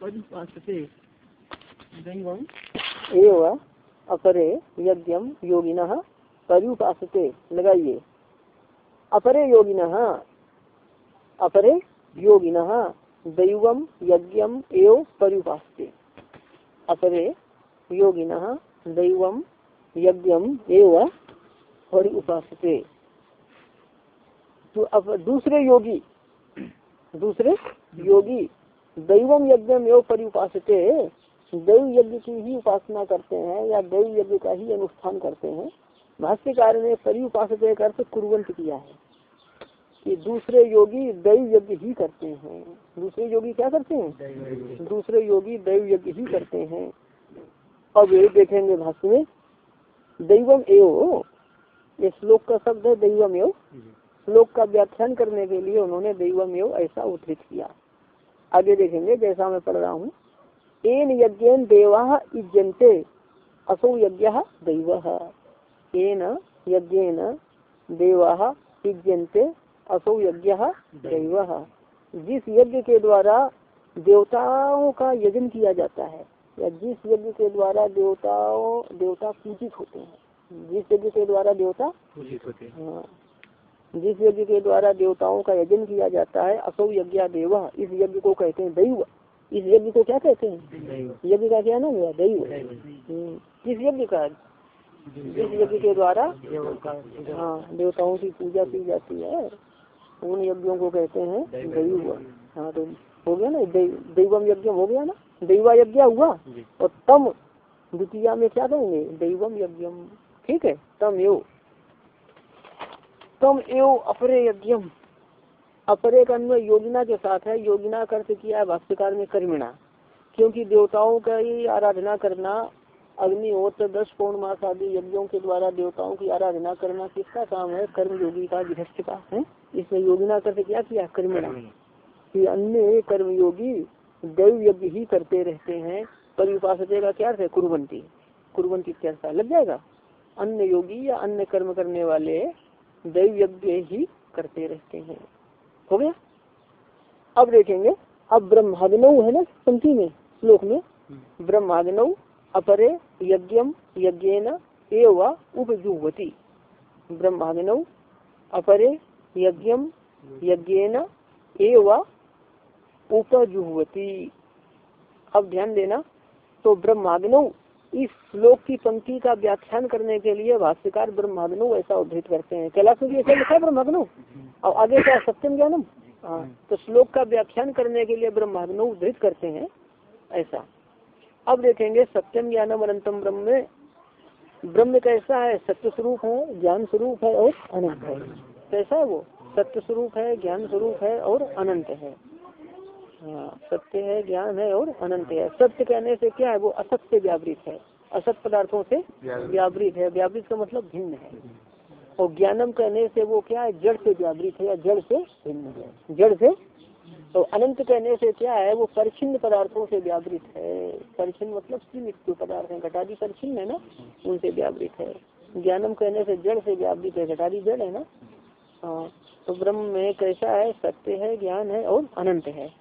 परिपासते अपरे यज्ञम योगिन पर्युपासते लगाइए अपरे योगिन अपरे योगिन दैवम यज्ञम एव पर्युपासते अपरे योगिन दैवम यज्ञम एव पर्युपासते तो अब दूसरे योगी दूसरे योगी दैवम यज्ञ में परिपासते दैव यज्ञ की ही उपासना करते हैं या दैव यज्ञ का ही अनुष्ठान करते हैं। भाष्यकार ने परिउपासते का अर्थ कुरवंत किया है कि दूसरे योगी दैव यज्ञ ही करते हैं। दूसरे योगी क्या करते हैं? दूसरे योगी दैव यज्ञ ही करते हैं। अब ये देखेंगे भाष्य में दैवम एव। ये श्लोक का शब्द है दैवम एव। श्लोक का व्याख्यान करने के लिए उन्होंने दैवम एव ऐसा उद्धृत किया। आगे देखेंगे जैसा मैं पढ़ रहा हूँ। एन यज्ञ देवा इज्जनते असौ यज्ञ दैव। एन यज्ञ देवा इज्जनते असौ यज्ञ दैव। जिस यज्ञ के द्वारा देवताओं का यजन किया जाता है या जिस यज्ञ के द्वारा देवताओं देवता पूजित होते हैं जिस यज्ञ के द्वारा देवता पूजित होते हैं। हाँ जिस यज्ञ के द्वारा देवताओं का यजन किया जाता है असौ यज्ञ देव। इस यज्ञ को कहते हैं दैव। इस यज्ञ को क्या कहते हैं? यज्ञ का क्या नाम हुआ? दैव। हम्म, किस यज्ञ का? जिस यज्ञ के द्वारा? हाँ देवताओं की पूजा की जाती है। उन यज्ञों को कहते हैं दैव। हाँ तो हो गया ना? दैवम यज्ञ हो गया ना? दैवा यज्ञ हुआ? और तम द्वितीय में क्या कहेंगे? दैवम यज्ञ ठीक है? तम यो। तम एव अपरे यज्ञम अपरे का अन्वय योगिना के साथ है। योगिना का अर्थ किया है भाष्यकार में कर्मिणा। क्योंकि देवताओं का ही आराधना करना अग्निहोत्र दस पौर्णमास आदि यज्ञों के द्वारा देवताओं की आराधना करना किसका काम है? कर्म योगी का गृहस्थ का है? इसमें योगिना करके क्या किया? कर्मिणा। कि अन्य कर्मयोगी दैव यज्ञ ही करते रहते हैं। पर उपासते का क्या अर्थ है? कुरबंती कुरबंती क्या लग जाएगा? अन्य योगी या अन्य कर्म करने वाले दैव यज्ञ ही करते रहते हैं। हो गया? अब देखेंगे अब ब्रह्माग्नव है ना पंक्ति में श्लोक में ब्रह्माग्नव अपरे यज्ञम यज्ञेन एव उपजुहवती ब्रह्माग्नव अपरे यज्ञम यज्ञेन एव उपजुहवती अब ध्यान देना तो ब्रह्माग्नव इस श्लोक की पंक्ति का व्याख्यान करने के लिए भाष्यकार ब्रह्माग्नो ऐसा उद्धृत करते हैं। कैलाश में ऐसा लिखा है और आगे क्या सत्यम ज्ञानम? हाँ तो श्लोक का व्याख्यान करने के लिए ब्रह्माग्नो उद्धृत करते हैं, ऐसा। अब देखेंगे सत्यम ज्ञानम अनंतम ब्रह्म। में ब्रह्म कैसा है? सत्य स्वरूप है ज्ञान स्वरूप है और अनंत है। कैसा है वो? सत्य स्वरूप है ज्ञान स्वरूप है और अनंत है। हाँ सत्य है ज्ञान है और अनंत है। सत्य कहने से क्या है? वो असत से व्यावृत है। असत पदार्थों से व्यावृत। है। व्यावृत का मतलब भिन्न है। और ज्ञानम कहने से वो क्या है? जड़ से व्यावृत है या जड़ से भिन्न है। जड़ से? तो अनंत कहने से क्या है? वो परिचिन्न पदार्थों से व्यावृत है। परिचिन्न मतलब सीमित जो पदार्थ है। घटादी परिचिन्न है ना? उनसे व्यावृत है। ज्ञानम कहने से जड़ से व्यावृत है। घटादी जड़ है ना? हाँ तो ब्रह्म में कैसा है? सत्य है ज्ञान है और अनंत है।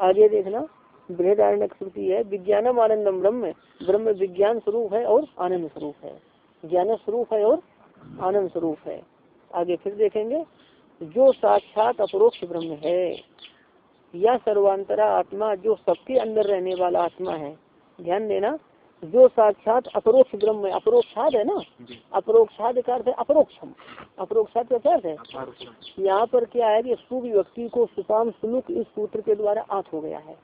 आगे देखना बृहदारण्य श्रुति है, विज्ञानम आनंदम ब्रह्म ब्रह्म विज्ञान स्वरूप है और आनंद स्वरूप है। ज्ञान स्वरूप है और आनंद स्वरूप है। आगे फिर देखेंगे, जो साक्षात अपरोक्ष ब्रह्म है, या सर्वांतरा आत्मा, जो सबके अंदर रहने वाला आत्मा है, ध्यान देना जो साक्षात अपरोक्ष ब्रह्म है अपरोक्षाद है ना? अपरोक्षाद का अर्थ है अपरोक्षम। अपरोक्षाद का क्या अर्थ है? यहाँ पर क्या है कि शुभ व्यक्ति को सुपाम सुलुक इस सूत्र के द्वारा आठ हो गया है।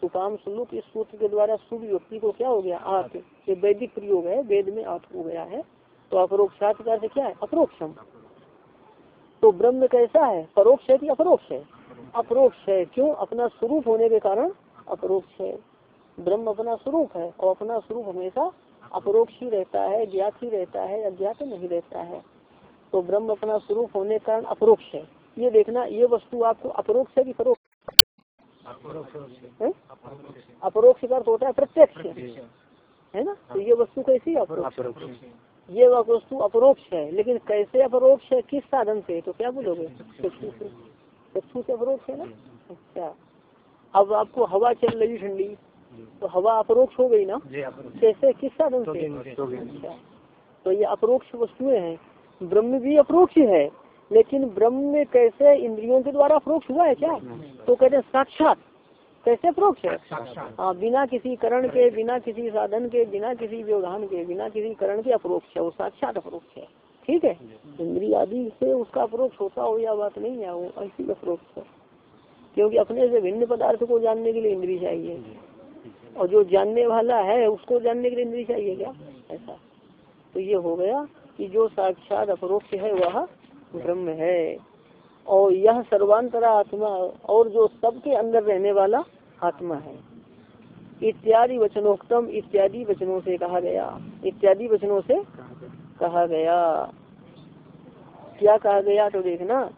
सुपाम सुलुक इस सूत्र के द्वारा शुभ व्यक्ति को क्या हो गया? आठ ये वैदिक प्रयोग है वेद में आठ हो गया है। तो अपरोक्षात का अर्थ क्या है? अपरोक्षम। तो ब्रह्म कैसा है? परोक्ष है कि अपरोक्ष है? अपरोक्ष है। क्यों? अपना स्वरूप होने के कारण अपरोक्ष है। ब्रह्म अपना स्वरूप है और अपना स्वरूप हमेशा अपरोक्ष ही रहता है, ज्ञात ही रहता है, अज्ञात नहीं रहता है। तो ब्रह्म अपना स्वरूप होने के कारण अपरोक्ष है। ये देखना, ये वस्तु आपको अपरोक्ष है कि परोक्ष? अपरोक्ष का अर्थ होता है प्रत्यक्ष। है ना? तो ये वस्तु कैसी अपरोक्ष। ये वस्तु अपरोक्ष है। लेकिन कैसे अपरोक्ष है? किस साधन से? तो क्या बोलोगे? चक्षु से। चक्षु से अपरोक्ष है ना? अच्छा। अब आपको हवा चल रही ठंडी। तो हवा अपरोक्ष हो गई ना? कैसे किस साधन तो से? तो अच्छा। तो ये अपरोक्ष वस्तुएँ हैं। ब्रह्म भी अपरोक्ष है लेकिन ब्रह्म में कैसे इंद्रियों के द्वारा अप्रोक्ष हुआ है क्या? तो कहते हैं साक्षात। कैसे अप्रोक्ष है? हाँ बिना किसी करण के बिना किसी साधन के बिना किसी व्यवधान के बिना किसी करण के अप्रोक्ष है वो साक्षात अप्रोक्ष है। ठीक है? इंद्रिय आदि से उसका अप्रोक्ष होता हो या बात नहीं है वो ऐसी अप्रोक्ष है। क्योंकि अपने से भिन्न पदार्थ को जानने के लिए इंद्रिय चाहिए। और जो जानने वाला है, उसको जानने के लिए इंद्रिय चाहिए क्या? ऐसा। तो ये हो गया कि जो साक्षात अपरोक्ष है, वह ब्रह्म है। और यह सर्वांतरा आत्मा और जो सबके अंदर रहने वाला आत्मा है। इत्यादि वचनोक्तम, इत्यादि वचनों से कहा गया। इत्यादि वचनों से कहा गया। क्या कहा गया तो देखना।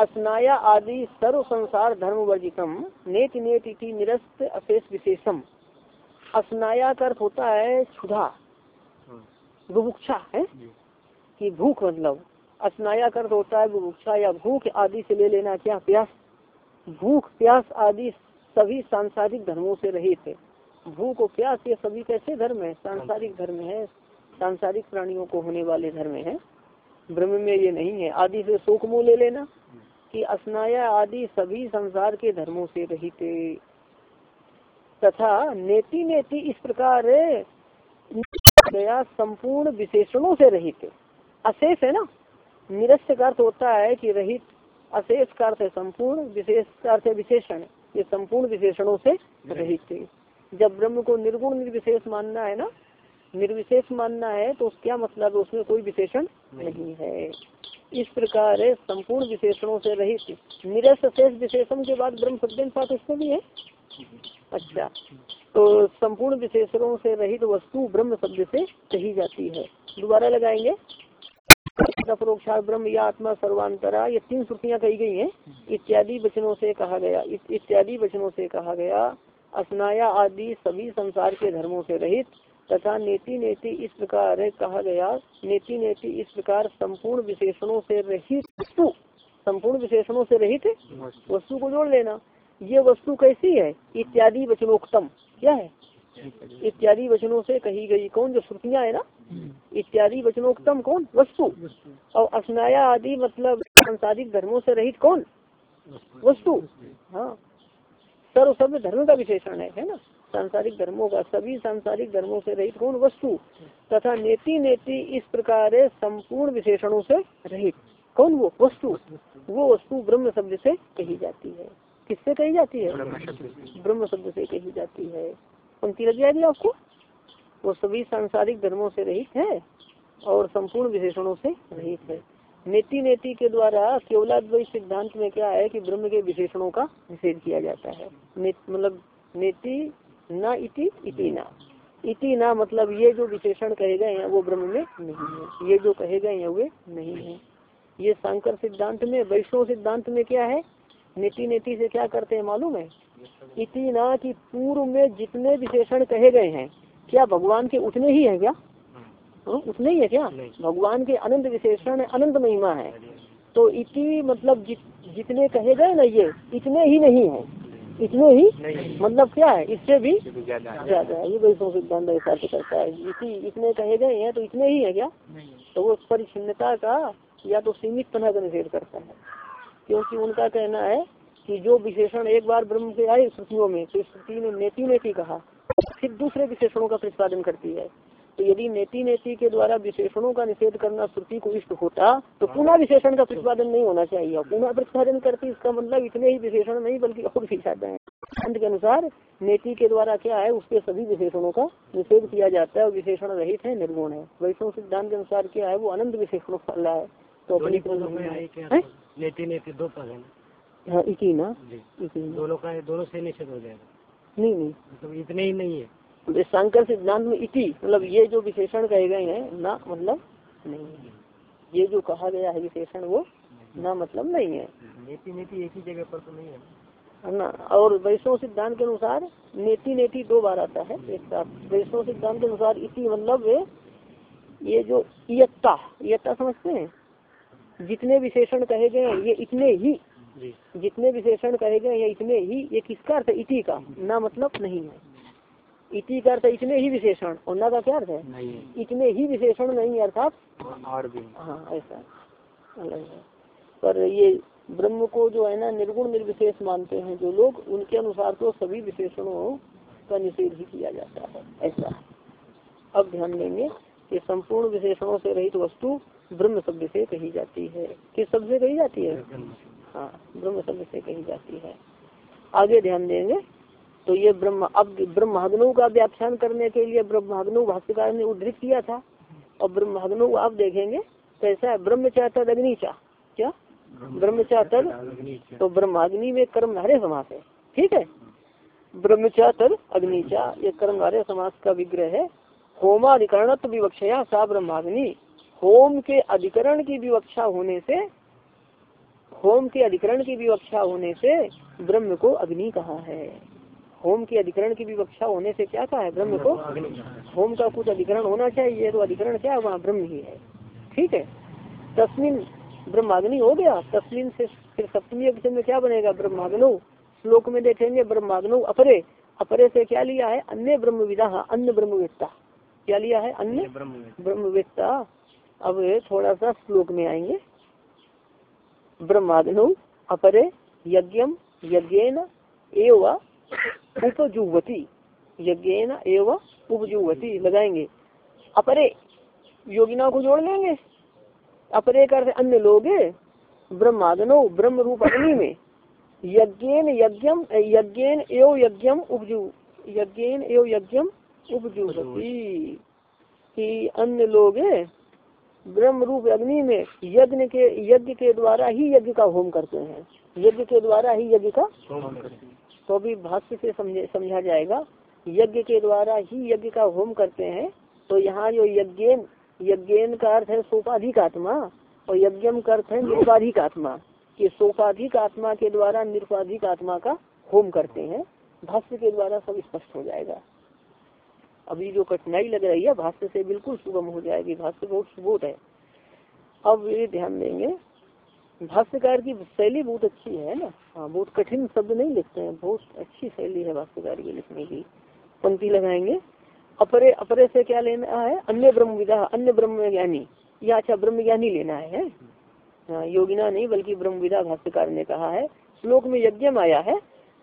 असनाया आदि सर्व संसार धर्म वर्जितम, नेत नेत निरस्त अशेष विशेषम। अस्नाया का अर्थ होता है क्षुधा। बुभुक्षा है? कि भूख मतलब। अस्नाया का अर्थ होता है बुभुक्षा या भूख आदि से ले लेना क्या प्यास? भूख प्यास आदि सभी सांसारिक धर्मों से रहित है। भूख और प्यास ये सभी कैसे धर्म है? सांसारिक धर्म है। सांसारिक प्राणियों को होने वाले धर्म है। ब्रह्म में ये नहीं है। आदि से शोक मोह ले लेना। कि असनाया आदि सभी संसार के धर्मों से रहित तथा नेति नेति इस प्रकार गया संपूर्ण विशेषणों से रहित। अशेष है ना? निरस्त का अर्थ होता है कि रहित अशेष का अर्थ है संपूर्ण विशेष का अर्थ विशेषण। ये संपूर्ण विशेषणों से रहित। जब ब्रह्म को निर्गुण निर्विशेष मानना है ना निर्विशेष मानना है तो क्या मतलब है? उसमें कोई विशेषण नहीं। है। इस प्रकार है संपूर्ण विशेषणों से रहित। निरस्त शेष विशेषण के बाद ब्रह्म शब्द साथ उसमें भी है। अच्छा। तो संपूर्ण विशेषणों से रहित वस्तु ब्रह्म शब्द से कही जाती है। दोबारा लगाएँगे। परोक्षार ब्रह्म या आत्मा सर्वांतरा, ये तीन श्रुतियाँ कही गई हैं। इत्यादि वचनों से कहा गया इत्यादि वचनों से कहा गया, असनाया आदि सभी संसार के धर्मों से रहित, तथा नेति नेति इस प्रकार कहा गया, नेति नेति इस प्रकार संपूर्ण विशेषणों से रहित वस्तु, संपूर्ण विशेषणों से रहित वस्तु को जोड़ लेना। ये वस्तु कैसी है? इत्यादि वचनोक्तम। क्या है? इत्यादि वचनों से कही गई कौन? जो श्रुतियाँ है ना? इत्यादि वचनोक्तम कौन? वस्तु। और अस्नाया आदि मतलब सांसारिक धर्मों से रहित कौन? वस्तु। हाँ। सर्व शब्द धर्म का विशेषण है है ना? सांसारिक धर्मों का सभी सांसारिक धर्मों से रहित कौन? वस्तु। तथा नेति नेति इस प्रकार संपूर्ण विशेषणों से रहित। कौन वो? वस्तु। वो वस्तु ब्रह्म शब्द से कही जाती है। किससे कही जाती है? ब्रह्म शब्द से कही जाती है। पंक्ति लग जाएगी आपको? वो सभी सांसारिक धर्मों से रहित है और संपूर्ण विशेषणों से रहित है। नेति नेति के द्वारा केवलाद्वैत सिद्धांत में क्या है कि ब्रह्म के विशेषणों का निषेध किया जाता है। ने, मतलब नेति न इति इति ना। इति ना मतलब ये जो विशेषण कहे गए हैं वो ब्रह्म में नहीं है। ये जो कहे गए हैं वे नहीं है। ये शंकर सिद्धांत में वैष्णव सिद्धांत में क्या है? नीति नीति से क्या करते हैं मालूम है? इति ना कि पूर्व में जितने विशेषण कहे गए हैं क्या भगवान के उतने ही है क्या? हाँ, उतने ही है क्या? भगवान के अनंत विशेषण अनंत महिमा है। तो इति मतलब जि, जितने कहे गए ना ये इतने ही नहीं है। इतने ही मतलब क्या है? इससे भी ज़्यादा है। ये वैष्णव सिद्धांत ऐसा से करता है। इसी इतने कहे गए हैं तो इतने ही है क्या? तो वो परिचिन्नता का या तो सीमित पना का निषेध करता है। क्योंकि उनका कहना है कि जो विशेषण एक बार ब्रह्म से आए श्रुतियों में तो श्रुति ने नेति नेति कहा। फिर दूसरे विशेषणों का प्रतिपादन करती है। तो यदि नेति नेति के द्वारा विशेषणों का निषेध करना श्रुति को इष्ट होता तो पुनः विशेषण का प्रतिपादन नहीं होना चाहिए। पुनः प्रतिपादन करती, इसका मतलब इतने ही विशेषण नहीं, बल्कि और भी ज़्यादा है। सिद्धांत के अनुसार, नेति के द्वारा क्या है उसके सभी विशेषणों का निषेध किया जाता है और विशेषण रहित है, निर्गुण है। वैष्णव सिद्धांत के अनुसार क्या है, वो अनंत विशेषणों वाला है। तो अपनी हैं? नेति नेति दो पद है हाँ इसी ना। दोनों का दोनों से निषेध हो जाएगा। नहीं नहीं। मतलब इतने ही नहीं है। शंकर सिद्धांत में इति मतलब ये जो विशेषण कहे गए हैं ना मतलब नहीं है। ये जो कहा गया है विशेषण वो ना मतलब नहीं है। नेति नेति एक ही जगह पर तो नहीं है है ना और वैष्णव सिद्धांत के अनुसार नेति नेति दो बार आता है एक साथ वैष्णव सिद्धांत के अनुसार इति मतलब ये जो इयत्ता इयत्ता समझते हैं? जितने विशेषण कहे गए हैं ये इतने ही। जितने विशेषण कहे गए ये इतने ही। ये किसका अर्थ इति का। ना मतलब नहीं है। इति का अर्थ इतने ही विशेषण। और ना का क्या अर्थ है? इतने ही विशेषण नहीं अर्थात। और भी हाँ ऐसा अलग है। पर ये ब्रह्म को जो है ना निर्गुण निर्विशेष मानते हैं जो लोग उनके अनुसार तो सभी विशेषणों का निषेध ही किया जाता है। ऐसा अब ध्यान देंगे कि संपूर्ण विशेषणों से रहित वस्तु ब्रह्म शब्द से कही जाती है। किस शब्द से कही जाती है? हाँ ब्रह्म शब्द से कही जाती है। आगे ध्यान देंगे। तो ये ब्रह्म अब ब्रह्माग्नों का व्याख्यान करने के लिए ब्रह्माग्नो भाष्यकार ने उद्धृत किया था। और ब्रह्माग्नो आप देखेंगे कैसा है? ब्रह्मचातर अग्निचा क्या? ब्रह्मचातर तो ब्रह्माग्नि में कर्मधारे समास है। ठीक है? ब्रह्मचातर अग्निचा ये कर्मधारे समास का विग्रह है। होमाधिकरणत्व विवक्षया सा ब्रह्माग्नि। होम के अधिकरण की विवक्षा होने से, होम के अधिकरण की विवक्षा होने से ब्रह्म को अग्नि कहा है। होम के अधिकरण की विवक्षा होने से क्या कहा है? ब्रह्म को होम का कुछ अधिकरण होना चाहिए तो अधिकरण क्या है? वहाँ ब्रह्म ही है। ठीक है? तस्मिन ब्रह्माग्नि हो गया। तस्मिन से फिर सप्तमी अक्षर में क्या बनेगा? ब्रह्माग्नो। श्लोक में देखेंगे, ब्रह्माग्नो अपरे। अपरे से क्या लिया है? अन्य ब्रह्मविदा, अन्य ब्रह्मवेत्ता। क्या लिया है? अन्य ब्रह्म ब्रह्मवेत्ता। अब थोड़ा सा श्लोक में आएँगे। ब्रह्माग्नो अपरे यज्ञम यज्ञेन एव उपजुवती। यज्ञेन एव उपजुवती। लगाएँगे। अपरे योगिना को जोड़ लेंगे। अपरे कर अन्य लोग ब्रह्माग्नो ब्रह्म रूप अग्नि में। यज्ञेन यज्ञम, यज्ञेन एव यज्ञम उपजु, यज्ञेन एव यज्ञम उपजुवती। अन्य लोग ब्रह्म रूप अग्नि में यज्ञ के यज्ञ के द्वारा ही यज्ञ का होम करते हैं। यज्ञ के द्वारा ही यज्ञ का तो अभी भाष्य से समझा जाएगा यज्ञ के द्वारा ही यज्ञ का होम करते हैं तो यहाँ जो यज्ञेन यज्ञेन का अर्थ है सोपाधिक आत्मा और यज्ञम का अर्थ है निरुपाधिक आत्मा कि सोपाधिक आत्मा के द्वारा निरुपाधिक आत्मा का होम करते हैं। भाष्य के द्वारा सब स्पष्ट हो जाएगा। अभी जो कठिनाई लग रही है भाष्य से बिल्कुल सुगम हो जाएगी। भाष्य बहुत सुबोध है। अब ये ध्यान देंगे। भाष्यकार की शैली बहुत अच्छी है ना? हाँ बहुत कठिन शब्द नहीं लिखते हैं। बहुत अच्छी शैली है भाष्यकार की लिखने की। पंक्ति लगाएँगे। अपरे अपरे से क्या लेना है? अन्य ब्रह्म विदा अन्य ब्रह्म ज्ञानी। या अच्छा ब्रह्म ज्ञानी लेना है हाँ, योगिना नहीं बल्कि ब्रह्म विदा भाष्यकार ने कहा है। श्लोक में यज्ञ आया है।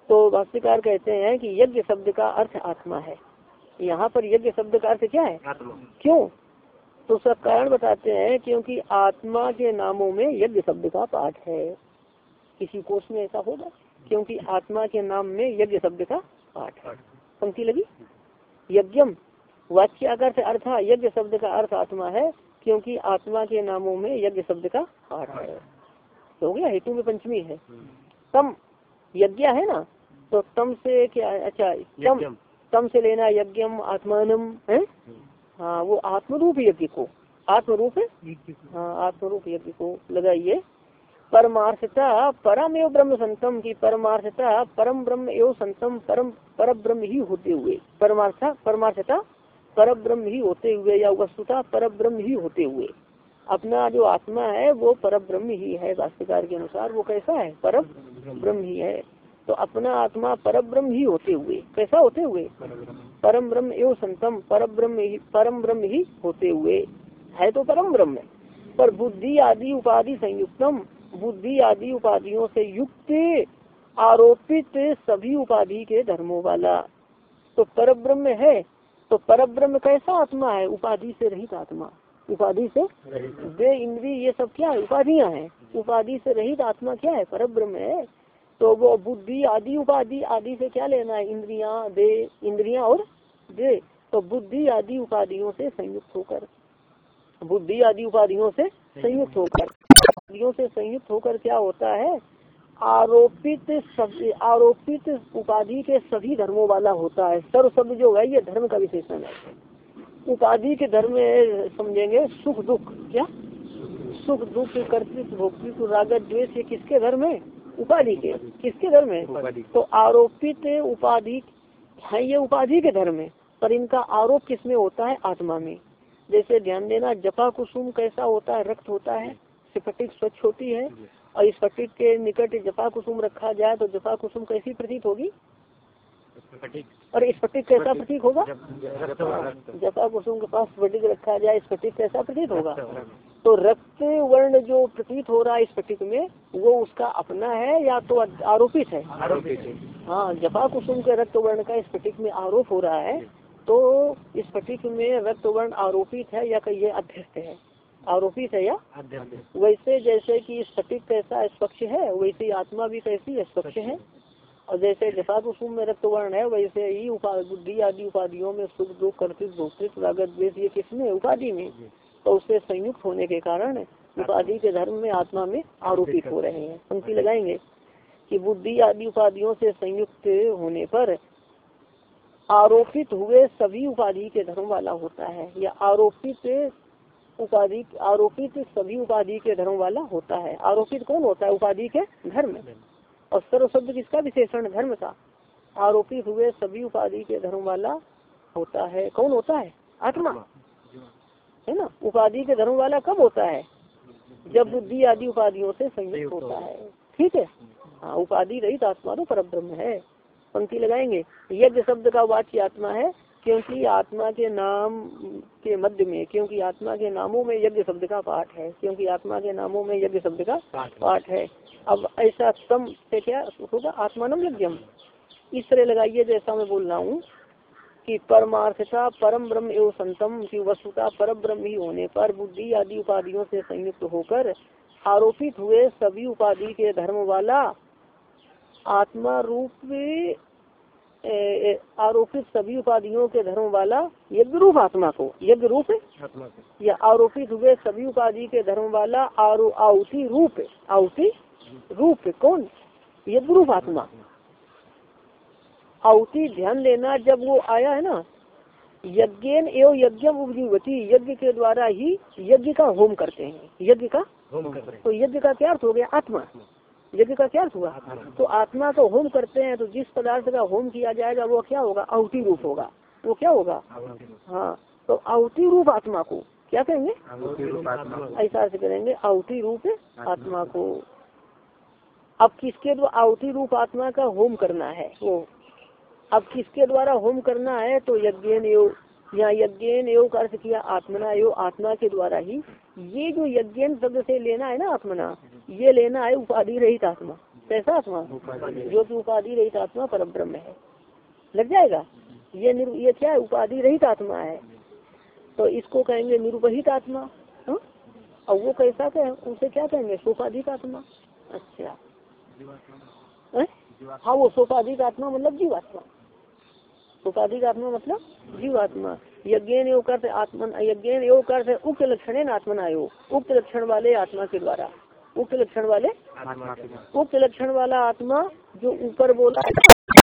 तो भाष्यकार कहते हैं कि यज्ञ शब्द का अर्थ आत्मा है। यहाँ पर यज्ञ शब्द का अर्थ क्या है? क्यों? तो सब कारण बताते हैं क्योंकि आत्मा के नामों में यज्ञ शब्द का पाठ है। किसी कोष में ऐसा होगा क्योंकि आत्मा के नाम में यज्ञ शब्द का पाठ है। पंक्ति लगी? यज्ञम। से अर्थ यज्ञ शब्द का अर्थ आत्मा है क्योंकि आत्मा के नामों में यज्ञ शब्द का पाठ है। तो हो गया हेतु में पंचमी है। तम यज्ञ है ना? तो तम से क्या अच्छा तम। तम से लेना यज्ञम, आत्मानम, है? हाँ वो आत्मरूप यज्ञ को। आत्मरूप हाँ? आत्मरूप यज्ञ को लगाइए। परमार्थता परम एवं ब्रह्म संतम की परमार्थता परम ब्रह्म एवं संतम परम पर ब्रह्म ही होते हुए। परमार्था, परमार्थता पर ब्रह्म ही होते हुए या वस्तुता पर ब्रह्म ही होते हुए। अपना जो आत्मा है, वो पर ब्रह्म ही है। वास्तुकार के अनुसार वो कैसा है? पर ब्रह्म ही है। तो अपना आत्मा पर ब्रह्म ही होते हुए कैसा होते हुए? परम ब्रह्म एवं संतम पर ब्रह्म ही परम ब्रह्म ही होते हुए। है तो परम ब्रह्म पर बुद्धि आदि उपाधि संयुक्तम बुद्धि आदि उपाधियों से युक्त आरोपित सभी उपाधि के धर्मों वाला। तो पर ब्रह्म है तो पर ब्रह्म कैसा आत्मा है? उपाधि से रहित आत्मा। उपाधि से दे इंद्री ये सब क्या है? उपाधियाँ हैं। उपाधि से रहित आत्मा क्या है? पर ब्रह्म है। तो वो बुद्धि, आदि उपाधि, आदि से क्या लेना है? इंद्रिया, दे, इंद्रिया और दे। तो बुद्धि, आदि उपाधियों से संयुक्त होकर। बुद्धि, आदि उपाधियों से संयुक्त होकर। उपाधियों से संयुक्त होकर क्या होता है? आरोपित शब्द, आरोपित उपाधि के सभी धर्मों वाला होता है। सर्व शब्द जो है, ये धर्म का विशेषण है। उपाधि के धर्म समझेंगे सुख दुख। क्या? सुख दुख, कर्तृत्व, भोक्तृत्व रागत द्वेष ये किसके धर्म है? उपाधि के। किसके धर्म है तो आरोपित उपाधि है ये उपाधि के धर्म है पर इनका आरोप किसमें होता है? आत्मा में। जैसे ध्यान देना जपा कुसुम कैसा होता है? रक्त होता है। सिफटिक स्वच्छ होती है। और इस स्फटिक के निकट जपा कुसुम रखा जाए तो जपा कुसुम कैसी प्रतीत होगी? और स्फटिक कैसा प्रतीक होगा? जब कुसुम के पास स्फटिक रखा जाए स्फटिक कैसा प्रतीत होगा। तो रक्त वर्ण जो प्रतीत हो रहा है स्फटिक में वो उसका अपना है या तो आरोपित है? है। जपा कुसुम के रक्त वर्ण का स्फटिक में आरोप हो रहा है तो इस स्फटिक में रक्त वर्ण आरोपित है या कहिए अध्यस्त है? आरोपित है या? वैसे जैसे कि स्फटिक कैसा स्वच्छ है वैसे आत्मा भी कैसी स्वच्छ है? और जैसे जपा कुसुम में रक्त वर्ण है वैसे ही बुद्धि आदि उपाधियों में सुख दुख कर्तृत्व भोक्तृत्व रागत द्वेष ये किसमें उपाधि में तो उससे संयुक्त होने के कारण उपाधि के धर्म में आत्मा में आरोपित हो रहे हैं। पंक्ति लगाएँगे कि बुद्धि आदि उपाधियों से संयुक्त होने पर आरोपित हुए सभी उपाधि के धर्म वाला होता है या आरोपित उपाधि आरोपित सभी उपाधि के धर्म वाला होता है। आरोपित कौन होता है उपाधि के? धर्म। और सर्व शब्द किसका विशेषण? धर्म का। आरोपी हुए सभी उपाधि के धर्म वाला होता है। कौन होता है? आत्मा। है ना? उपाधि के धर्म वाला कब होता है? जब बुद्धि आदि उपाधियों से संयुक्त होता है। ठीक है? हाँ उपाधि रहित आत्मा तो पर ब्रह्म है। पंक्ति लगाएँगे। यज्ञ शब्द का वाच्य आत्मा है क्योंकि आत्मा के नाम के मध्य में क्योंकि आत्मा के नामों में यज्ञ शब्द का पाठ है क्योंकि आत्मा के नामों में यज्ञ शब्द का पाठ है। अब ऐसा सम से क्या होगा? आत्मानम यज्ञम इस तरह लगाइए जैसा मैं बोल रहा हूँ कि परमार्थता परम ब्रह्म एवं संतम की वस्तुता पर ब्रह्म ही होने पर बुद्धि आदि उपाधियों से संयुक्त होकर आरोपित हुए सभी उपाधि के धर्म वाला आत्मा रूप आरोपित सभी उपाधियों के धर्म वाला यज्ञ रूप आत्मा को यज्ञ रूप आत्मा को। या आरोपित हुए सभी उपाधि के धर्म वाला आरो रूप आउति रूप कौन? यज्ञ रूप आत्मा आउति ध्यान लेना जब वो आया है ना यज्ञेन एवं यज्ञ उपजीवती यज्ञ के द्वारा ही यज्ञ का होम करते हैं। यज्ञ का? होम तो यज्ञ का क्या अर्थ हो गया? आत्मा। यज्ञ का क्या अर्थ हुआ? तो आत्मा को होम करते हैं तो जिस पदार्थ का होम किया जाएगा वो क्या होगा? आहुति रूप होगा। वो क्या होगा? हाँ तो आहुति रूप आत्मा को। क्या कहेंगे? ऐसा से करेंगे आहुति रूप आत्मा को। अब किसके द्वारा आहुति रूप आत्मा का होम करना है? वो। अब किसके द्वारा होम करना है? तो यज्ञ योग यहाँ यज्ञ योग का अर्थ किया आत्मना योग आत्मा के द्वारा ही। ये जो यज्ञ शब्द से लेना है ना आत्मना ये लेना है उपाधि रहित आत्मा। कैसा आत्मा? जो की उपाधि रहित आत्मा पर ब्रह्म है। लग जाएगा? ये निर, ये क्या है? उपाधि रहित आत्मा है। तो इसको कहेंगे निरुपहित आत्मा। हाँ? और वो कैसा कहे? उसे क्या कहेंगे? सोपाधिक आत्मा। अच्छा। हैं? हाँ वो सोपाधिक आत्मा मतलब जीवात्मा। सोपाधिक आत्मा मतलब जीवात्मा। यज्ञ करते आत्मन यज्ञ योग करते उक्त लक्षण आत्मना योग उक्त लक्षण वाले आत्मा के द्वारा। उक्त लक्षण वाले उक्त लक्षण वाला आत्मा जो ऊपर बोला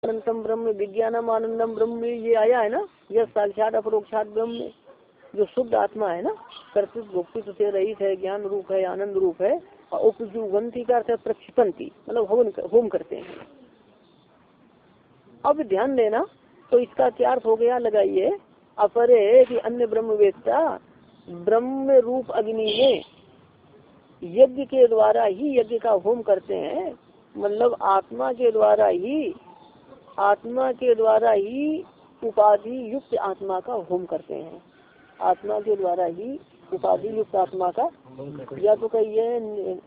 अनंतम ब्रह्म विज्ञानम आनंदम ब्रह्म ये आया है ना? यह साक्षात अपरोक्षात ब्रह्म जो शुद्ध आत्मा है ना? कर्तृत्व भोक्तृत्व से रहित है ज्ञान रूप है आनंद रूप है और उपजुवंती का अर्थ प्रक्षिपंती मतलब होम होम करते हैं। अब ध्यान देना तो इसका क्या अर्थ हो गया, लगाइए। अपरे कि अन्य ब्रह्म वेदता ब्रह्म रूप अग्नि में यज्ञ के द्वारा ही यज्ञ का होम करते हैं। मतलब आत्मा के द्वारा ही, आत्मा के द्वारा ही उपाधि युक्त आत्मा का होम करते हैं। आत्मा के द्वारा ही उपाधि युक्त आत्मा का? या तो कहिए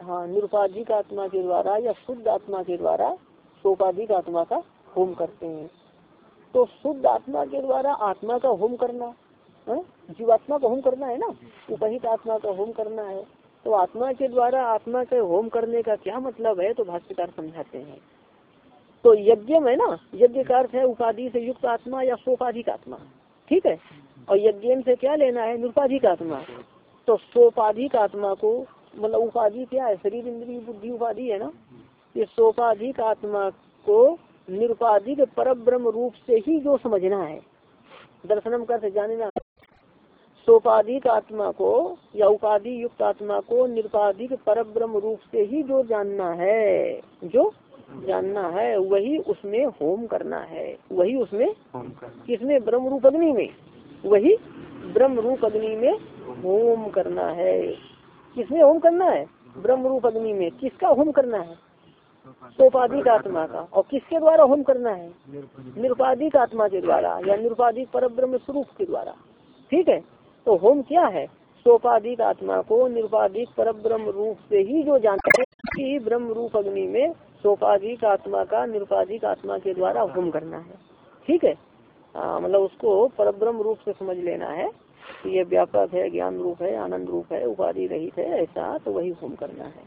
हाँ निरुपाधिक आत्मा के द्वारा या शुद्ध आत्मा के द्वारा सोपाधिक आत्मा का होम करते हैं। तो शुद्ध आत्मा के द्वारा आत्मा का होम करना, है, जीवात्मा का होम करना है ना? उपहित आत्मा का होम करना है। तो आत्मा के द्वारा आत्मा के होम करने का क्या मतलब है? तो भाष्यकार समझाते हैं। तो यज्ञ है ना, यज्ञ का अर्थ है उपाधि से युक्त आत्मा या सोपाधिक आत्मा। ठीक है? और यज्ञ से क्या लेना है? निरुपाधिक आत्मा। तो सोपाधिक आत्मा को मतलब उपाधि क्या है? शरीर इंद्रिय बुद्धि उपाधि है ना? ये सोपाधिक आत्मा को निरुपाधिक पर ब्रह्म रूप से ही जो समझना है दर्शनम कर जानना। सोपाधिक आत्मा को या उपाधि युक्त आत्मा को निरुपाधिक पर ब्रह्म रूप से ही जो जानना है जो जानना है वही उसमें होम करना है। वही उसमें किसमें? ब्रह्म रूप अग्नि में। वही ब्रह्म रूप अग्नि में होम करना है। किसमें होम करना है? ब्रह्म रूप अग्नि में। किसका होम करना है? सोपाधिक आत्मा का। और किसके द्वारा होम करना है? निरुपाधिक आत्मा के द्वारा, या निरुपाधिक पर ब्रह्म स्वरूप के द्वारा। ठीक है? तो होम क्या है? सोपाधिक आत्मा को निरुपाधिक पर ब्रह्म रूप से ही जो जानते हैं, कि ब्रह्म रूप अग्नि में सोपाधिक आत्मा का, निरुपाधिक आत्मा के द्वारा होम करना है। ठीक है? मतलब उसको पर रूप से समझ लेना है। कि ये व्यापक है ज्ञान रूप है आनंद रूप है उपाधि रहित है ऐसा तो वही होम करना है।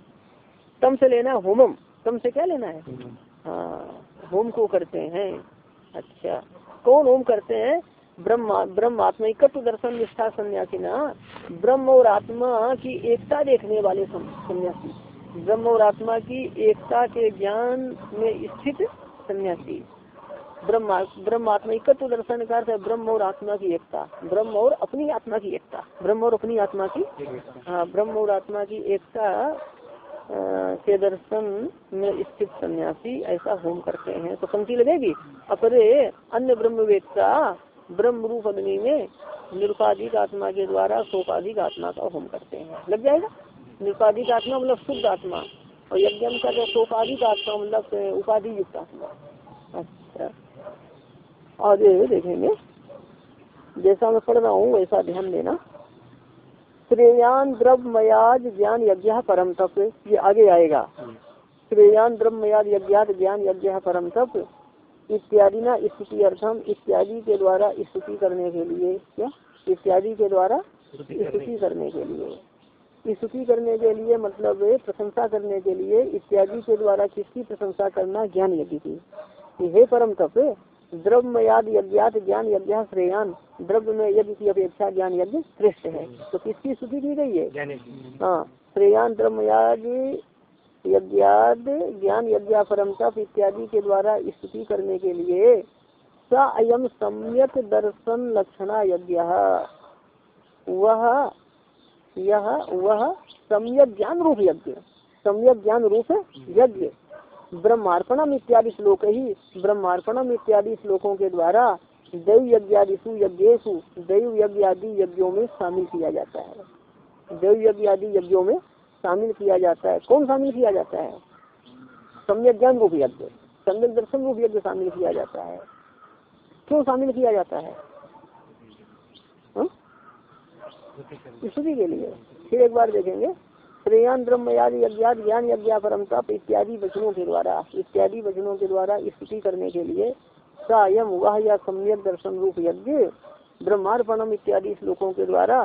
तम से लेना है होमम तम से क्या लेना है? हाँ होम को करते हैं। अच्छा कौन होम करते हैं? ब्रह्म ब्रह्म आत्मिकत्व दर्शन निष्ठा सन्यासी ना। ब्रह्म और आत्मा की एकता देखने वाले सन्यासी। ब्रह्म और आत्मा की एकता के ज्ञान में स्थित सन्यासी। ब्रह्म ब्रह्म आत्मिकत्व दर्शन का अर्थ है ब्रह्म और आत्मा की एकता। ब्रह्म और अपनी आत्मा की एकता। ब्रह्म और अपनी आत्मा की हाँ ब्रह्म और आत्मा की एकता के दर्शन में स्थित सन्यासी ऐसा होम करते हैं तो पंक्ति लगेगी? अपरे अन्य ब्रह्मवेत्ता ब्रह्म रूप अग्नि में निरुपाधिक आत्मा के द्वारा सोपाधिक आत्मा का होम करते हैं। लग जाएगा? निरुपाधिक आत्मा मतलब शुद्ध आत्मा। और यज्ञ का जो सोपाधिक आत्मा मतलब उपाधि युक्त आत्मा। अच्छा। आगे देखेंगे। जैसा मैं पढ़ रहा हूँ वैसा ध्यान देना। श्रेयान द्रव्यमयाज ज्ञान यज्ञ परम तप ये आगे आएगा। श्रेयान द्रव्यमयाज यज्ञात ज्ञान यज्ञ परम तप इत्यादि ना स्तुति अर्थम इत्यादि के द्वारा स्तुति करने के लिए क्या? इत्यादि के द्वारा स्तुति करने के लिए। स्तुति करने के लिए मतलब प्रशंसा करने के लिए इत्यादि के द्वारा किसकी प्रशंसा करना? ज्ञान यज्ञ की। हे परम तप। द्रव्यमयाद यज्ञात ज्ञान यज्ञ श्रेयान। द्रव्य में यज्ञ की अपेक्षा ज्ञान यज्ञ श्रेष्ठ है। तो किसकी स्तुति की गई है? हाँ श्रेयान द्रव्यमयाद यज्ञाद ज्ञान यज्ञ परम तप इत्यादि के द्वारा स्तुति करने के लिए स अयम सम्यक दर्शन लक्षणा यज्ञ। वह यह वह सम्यक ज्ञान रूप यज्ञ। सम्यक ज्ञान रूप यज्ञ। ब्रह्मार्पणम इत्यादि श्लोक ही ब्रह्मार्पणम इत्यादि श्लोकों के द्वारा दैव यज्ञादिशु यज्ञेशु दैव यज्ञ आदि यज्ञों में शामिल किया जाता है। दैव यज्ञ आदि यज्ञों में शामिल किया जाता है। कौन शामिल किया जाता है? सम्यक ज्ञान रूप यज्ञ। सम्यक दर्शन रूप यज्ञ शामिल किया जाता है। क्यों शामिल किया जाता है? स्तुति के लिए। फिर एक बार देखेंगे। श्रेयान ब्रह्म यज्ञात ज्ञान यज्ञा परम तप इत्यादि वचनों के द्वारा, इत्यादि वचनों के द्वारा स्तुति करने के लिए सायम वह या सम्यक दर्शन रूप यज्ञ, ब्रह्मार्पणम इत्यादि श्लोकों के द्वारा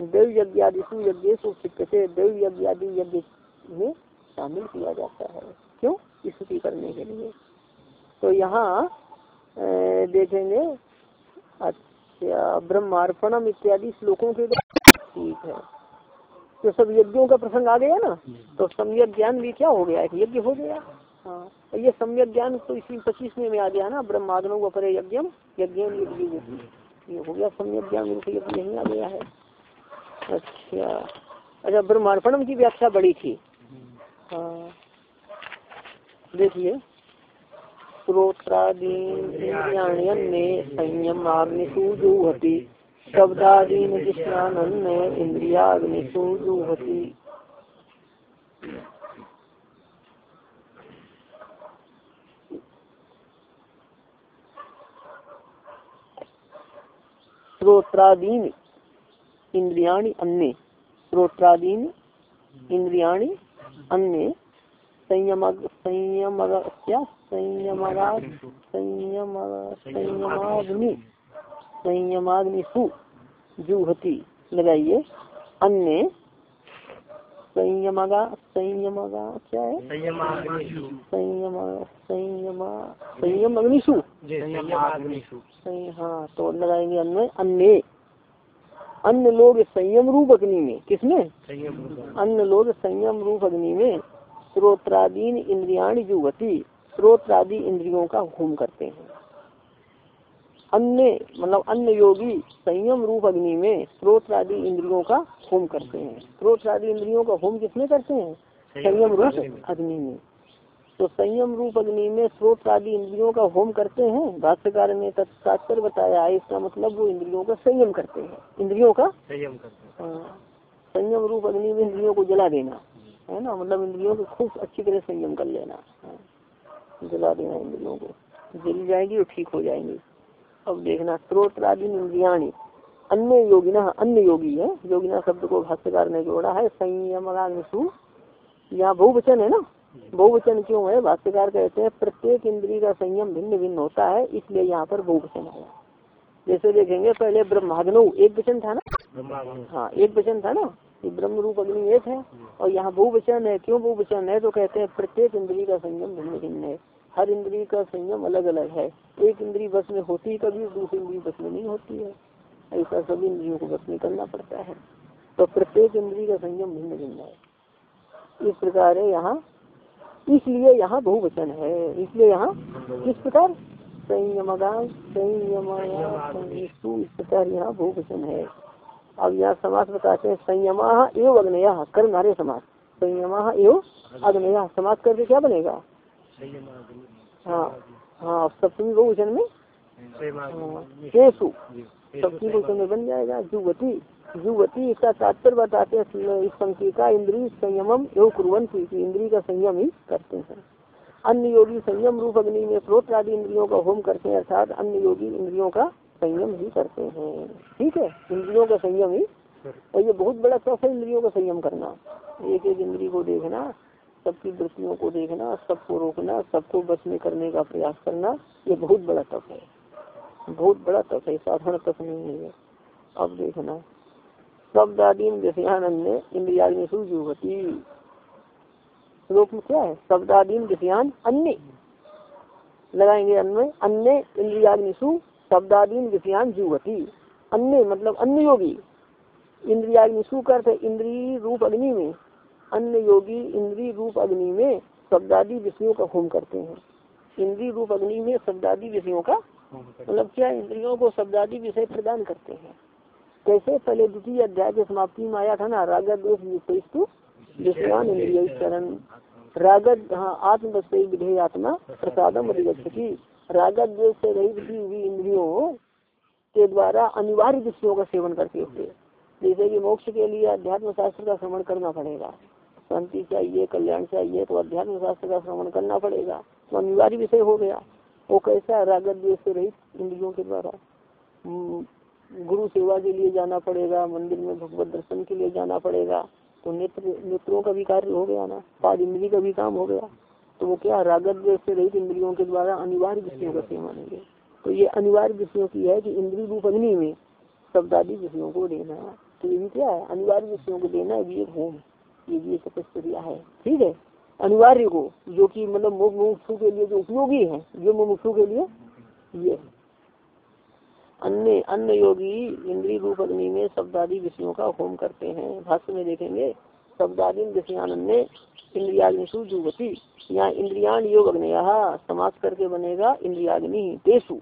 देव यज्ञादिशु यज्ञ से देव यज्ञादि यज्ञ में शामिल किया जाता है। क्यों? स्तुति करने के लिए। तो यहाँ देखेंगे अच्छा ब्रह्मार्पणम इत्यादि श्लोकों के द्वारा ठीक है। तो सब यज्ञों का प्रसंग आ गया ना? तो सम्यक ज्ञान भी क्या हो गया? एक यज्ञ हो गया। हाँ। तो ये सम्यक ज्ञान तो इसी पच्चीसवें में आ गया ना? ब्रह्माग्नो अपरे यज्ञम यज्ञ यज्ञ। ये हो गया सम्यक ज्ञान रूप यज्ञ यही आ गया है। अच्छा। अच्छा ब्रह्मार्पणम की व्याख्या बड़ी थी। हाँ। देखिए। श्रोत्रादीन संयम आग्निशु जुहति शब्दादीन जिष्णानन्न इंद्रियाग्निशु जुहति श्रोत्रादीन इंद्रियाणि अन्य श्रोत्रादीन इंद्रियाणि अन्य संयम संयम क्या? संयमगा संयम संयमाग्नि। संयमाग्निशु जुहति लगाइए। अन्य संयमगा संयमगा क्या है? संयम संयम संयम अग्निशु हाँ। तो लगाएँगे अन्य अन्य। अन्य लोग संयम रूप अग्नि में किसमें? अन्य लोग संयम रूप अग्नि में श्रोत्रादीन इंद्रियाण जुवती श्रोत्रादि इंद्रियों का होम करते हैं। अन्य मतलब अन्य योगी संयम रूप अग्नि में स्रोत आदि इंद्रियों का होम करते हैं। स्रोत आदि इंद्रियों का होम किसमें करते हैं? संयम रूप अग्नि में। तो संयम रूप अग्नि में स्रोत्रादि इंद्रियों का होम करते हैं। भाष्यकार ने तत्पर बताया है इसका मतलब वो इंद्रियों का संयम करते हैं। इंद्रियों का? संयम करते हाँ। संयम रूप अग्नि में इंद्रियों को जला देना। है ना? मतलब इंद्रियों को खूब अच्छी तरह संयम कर लेना। हाँ। जला देना इंद्रियों को। जल जाएगी और ठीक हो जाएँगी। अब देखना स्त्रोत्रादीन इंद्रियाणी अन्य योगिना अन्य योगी है योगिना शब्द को भाष्यकार ने जोड़ा है संयम यहाँ बहुवचन है ना? बहुवचन क्यों है? भाष्यकार कहते हैं प्रत्येक इंद्री का संयम भिन्न भिन्न होता है इसलिए यहाँ पर बहुवचन आया जैसे देखेंगे पहले ब्रह्माग्नो एक वचन था ना? हाँ एक वचन था ना? ये ब्रह्म रूप अग्नि एक है और यहाँ बहुवचन है। क्यों बहुवचन है? तो कहते हैं प्रत्येक इंद्री का संयम भिन्न भिन्न है। हर इंद्री का संयम अलग अलग है। एक इंद्री बस में होती है कभी, दूसरी इंद्री बस में नहीं होती है। ऐसा सभी इंद्रियों को बस में करना पड़ता है। तो प्रत्येक इंद्री का संयम भिन्न भिन्न है। इस प्रकार है यहाँ। इसलिए यहाँ बहुवचन है। इसलिए यहाँ किस प्रकार संयम संयम इस प्रकार यहाँ बहुवचन है। अब यहाँ समास बताते हैं संयम एवं अग्नया कर्मधारे समास। संयम एवं अग्नया समास करके क्या बनेगा? हाँ हाँ सप्तमी बहुवचन में? केसु। हाँ, सप्तमी बहुवचन में बन जाएगा। जुवती जुवती इसका तात्पर्य बताते हैं इस पंक्ति का इंद्री संयमम एवं कुरंती इंद्री का संयम ही करते हैं। अन्य योगी संयम रूप अग्नि में स्रोत आदि इंद्रियों का होम करते हैं अर्थात अन्य योगी इंद्रियों का संयम ही करते हैं। ठीक है? इंद्रियों का संयम ही। और ये बहुत बड़ा तप है इंद्रियों का संयम करना। एक एक इंद्री को देखना। सबकी वृत्तियों को देखना, सबको रोकना, सबको बस में करने का प्रयास करना, ये बहुत बड़ा तप है। बहुत बड़ा तप है साधारण तप नहीं है अब देखना। शब्द आदि विषयान इंद्रियाग्निशु जुवती श्लोक में क्या है? शब्द आदि विषयान अन्य। लगाएँगे अन्य अन्य इंद्रियाग्निशु शब्दादीन विषयान जुवती अन्य मतलब अन्य योगी। इंद्रियाग्निशु करते इंद्री रूप अग्नि में। अन्य योगी इंद्री रूप अग्नि में शब्दादि विषयों का होम करते हैं। इंद्री रूप अग्नि में शब्दादि विषयों का मतलब क्या इंद्रियों को शब्दादि विषय प्रदान करते हैं? कैसे? पहले द्वितीय अध्याय के समाप्ति में आया था ना राग दोष विषयान इंद्रिय चरण रागत हाँ आत्म विधेय आत्मा प्रसादम अधिगछति रागत द्वेष से रहित हुई इंद्रियों के द्वारा अनिवार्य विषयों का सेवन करते हुए जैसे कि मोक्ष के लिए अध्यात्म शास्त्र का श्रवण करना पड़ेगा। शांति चाहिए कल्याण चाहिए तो अध्यात्म शास्त्र का श्रवण करना पड़ेगा। तो अनिवार्य विषय हो गया। वो कैसा रागत द्वेष से रहित इंद्रियों के द्वारा। हम्म, गुरु सेवा के लिए जाना पड़ेगा मंदिर में भगवत दर्शन के लिए जाना पड़ेगा। तो नेत्र नेत्रों का भी कार्य हो गया ना? पाद इंद्री का भी काम हो गया। तो वो क्या रागत द्वेष से रहित इंद्रियों के द्वारा अनिवार्य विषयों का मानेंगे तो ये अनिवार्य विषयों की है कि इंद्री रूप अग्नि में शब्दादी विषयों को देना। तो ये क्या है? अनिवार्य विषयों को देना एक होम। भी तपस्या है। ठीक है? अनिवार्य को, जो कि मतलब मुमुक्षु के लिए जो उपयोगी है, जो मुमुक्षु के लिए ये अन्य अन्य योगी इंद्री रूप अग्नि में शब्दादि विषयों का होम करते हैं। भाष्य में देखेंगे, शब्दादि विषयान इंद्रियाग्निशु जुवती यहाँ इंद्रियान योग अग्नया समाज करके बनेगा इंद्रियाग्नि तेसु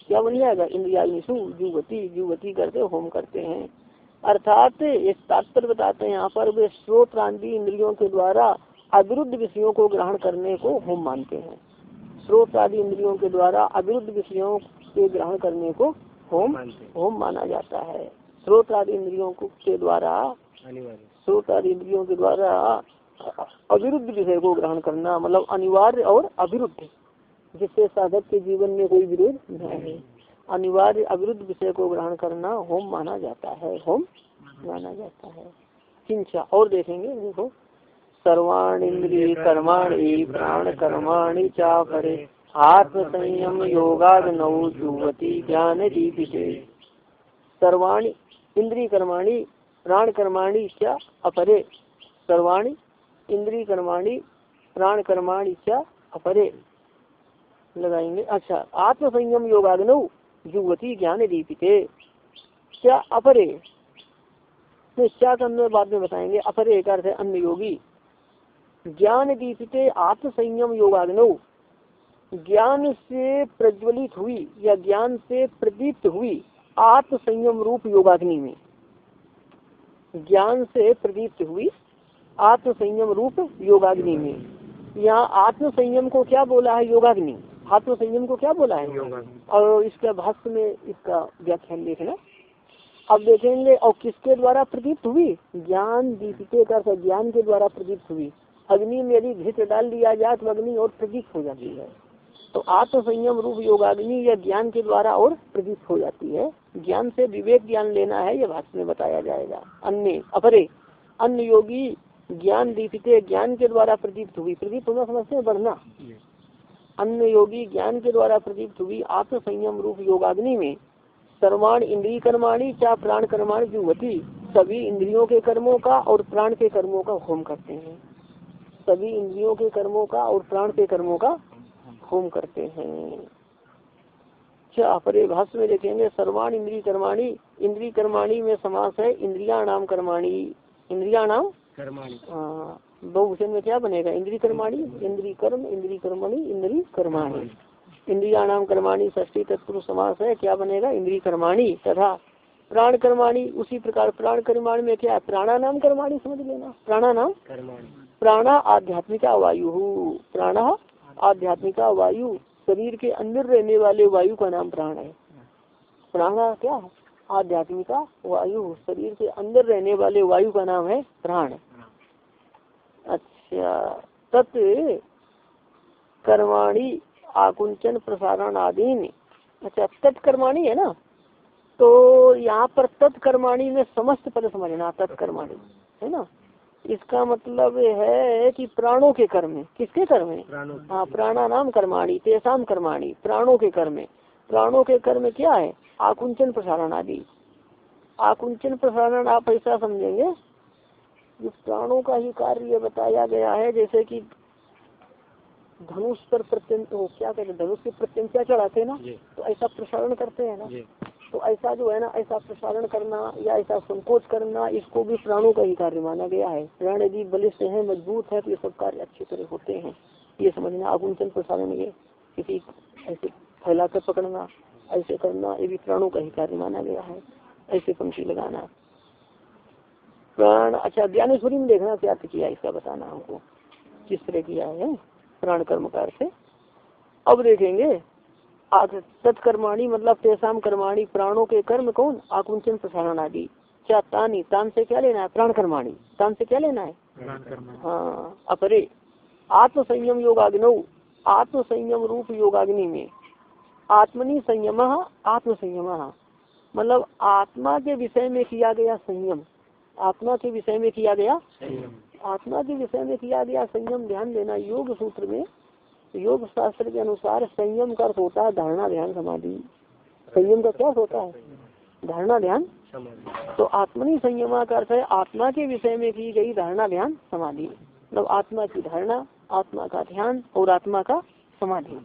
क्या बन जाएगा? इंद्रियाग्निशु जुवती जुवती करके होम करते हैं। अर्थात एक तात्पर्य बताते हैं यहाँ पर वे स्रोत्रांति इंद्रियों के द्वारा अविरुद्ध विषयों को ग्रहण करने को होम मानते हैं। स्रोत आदि इंद्रियों के द्वारा अविरुद्ध विषयों के ग्रहण करने को होम होम माना जाता है। स्रोत आदि इंद्रियों के द्वारा स्रोत आदि इंद्रियों के द्वारा अविरुद्ध विषय को ग्रहण करना मतलब अनिवार्य और अविरुद्ध जिससे साधक के जीवन में कोई विरोध नहीं अनिवार्य अविरुद्ध विषय को ग्रहण करना होम माना जाता है, होम माना जाता है। चिंचा और देखेंगे देखो सर्वाण इंद्रिय कर्माणी, प्राण कर्माणी चा परे आत्म संयम योगाद नौजुवती ज्ञान दीपिते सर्वाणी इंद्रिय कर्माणी, प्राण कर्माणी क्या अपरे। सर्वाणी इंद्रिय कर्माणी, प्राण कर्माणी क्या अपरे। लगाएँगे। अच्छा आत्म संयम योगाग्नौ युवती ज्ञान दीपिते। क्या अपरे? तो क्या अन्य बाद में बताएँगे, अपरे एक अर्थ है अन्य योगी। ज्ञान दीपिते आत्म संयम योगाग्नो। ज्ञान से प्रज्वलित हुई या ज्ञान से प्रदीप्त हुई आत्म संयम रूप योगाग्नि में। ज्ञान से प्रदीप्त हुई आत्म संयम रूप योगाग्नि में। यहाँ आत्म संयम को क्या बोला है योगाग्नि? आत्म संयम को क्या बोला है? और इसका भाष्य में इसका व्याख्यान देखना अब देखेंगे और किसके द्वारा प्रदीप्त हुई? ज्ञान दीपिते का ज्ञान के द्वारा प्रदीप्त हुई। अग्नि में यदि भित्र डाल दिया जाए तो अग्नि और प्रदीप्त हो जाती है। तो आत्म संयम रूप योगाग्नि या ज्ञान के द्वारा और प्रदीप्त हो जाती है। ज्ञान से विवेक ज्ञान लेना है यह भाष्य में बताया जाएगा। अन्य अपरे अन्य योगी ज्ञान दीपिते ज्ञान के द्वारा प्रदीप्त हुई। प्रदीप्त होना समझते हैं बढ़ना। अन्य योगी ज्ञान के द्वारा प्रदीप्त हुई आत्म संयम रूप योगाग्नि में सर्वाण इंद्रिय कर्माणी क्या प्राण कर्माणी जुवती सभी इंद्रियों के कर्मों का और प्राण के कर्मों का होम करते हैं। सभी इंद्रियों के कर्मों का और प्राण के कर्मों का होम करते हैं। क्या परे भाष्य में देखेंगे सर्वान इंद्रिय कर्माणी इंद्रिय कर्माणी में समास है इंद्रिया नाम कर्माणी इंद्रिया नाम कर्माणी बहुवचन में क्या बनेगा? इंद्रिय कर्माणी, इंद्री कर्म, इंद्री कर्मणि, इंद्री कर्माणी। इंद्रिया नाम कर्माणी ष्टी तत्पुरुष, समास है, क्या बनेगा? इंद्री कर्माणी तथा प्राण कर्माणी। उसी प्रकार प्राण कर्माणी में क्या है? प्राणा नाम कर्माणी समझ लेना। प्राणा नाम प्राणा आध्यात्मिका वायु। प्राणा आध्यात्मिका वायु। शरीर के अंदर रहने वाले वायु का नाम प्राण है। प्राणा क्या है? आध्यात्मिका वायु। शरीर के अंदर रहने वाले वायु का नाम है प्राण। अच्छा तत् कर्माणी आकुंचन प्रसारण आदि अच्छा तत्कर्माणी है ना? तो यहाँ पर तत्कर्माणी में समस्त पद समझना तत्कर्माणी है ना? इसका मतलब है कि प्राणों के कर्म है। किसके कर्म है? हाँ प्राणा नाम कर्माणी तेसाम कर्माणी प्राणों के कर्म है। प्राणों के कर्म क्या है? आकुंचन प्रसारण आदि आकुंचन प्रसारण आप ऐसा समझेंगे कि प्राणों का ही कार्य बताया गया है जैसे कि धनुष पर प्रत्यंत हो क्या कहते हैं धनुष के प्रत्यंत्या चढ़ाते हैं ना? तो ऐसा प्रसारण करते हैं ना? तो ऐसा जो है ना ऐसा प्रसारण करना या ऐसा संकोच करना इसको भी प्राणों का ही कार्य माना गया है। प्राण यदि बलिष्ठ है मज़बूत है तो ये सब कार्य अच्छी तरह होते हैं। ये समझना आकुंचन प्रसारण ये किसी ऐसे फैला कर पकड़ना ऐसे करना ये भी प्राणों का ही कार्य माना गया है। ऐसे पंक्ति लगाना। प्राण। अच्छा ज्ञानेश्वरी में देखना क्या किया इसका बताना हमको। किस तरह किया है प्राण कर्मकार से। अब देखेंगे तत्कर्माणी मतलब तेसाम कर्माणी प्राणों के कर्म कौन? आकुंचन प्रसारण आदि क्या तानी तान से क्या लेना है? प्राण कर्माणी। तान से क्या लेना है? हाँ अपरे आत्म संयम योगाग्नौ आत्म संयम रूप योगाग्नि में। आत्मनि संयम आत्म संयम मतलब आत्मा के विषय में किया गया संयम। आत्मा के विषय में किया गया? आत्मा के विषय में किया गया संयम ध्यान देना योग सूत्र में योग शास्त्र के अनुसार संयम का अर्थ होता है धारणा ध्यान समाधि। संयम का क्या होता है? धारणा ध्यान तो आत्मनि संयमा का अर्थ है आत्मा के विषय में की गई धारणा ध्यान समाधि। मतलब आत्मा की धारणा आत्मा का ध्यान और आत्मा का समाधि।